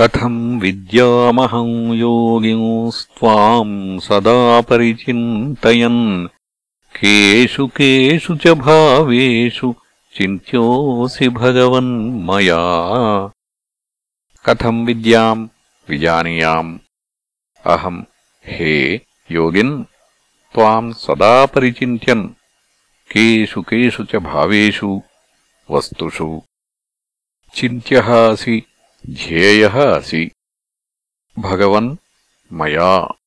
कथम् विद्यामहम् योगिंस्त्वाम् सदा परिचिन्तयन्। केषु केषु च भावेषु चिन्त्योऽसि भगवन् मया। कथम् विद्याम्? विजानीयाम्। अहम् हे योगिन् त्वाम् सदा परिचिन्त्यन्। केषु केषु च भावेषु वस्तुषु चिन्त्यः असि ध्येयः असि। भगवन् मया।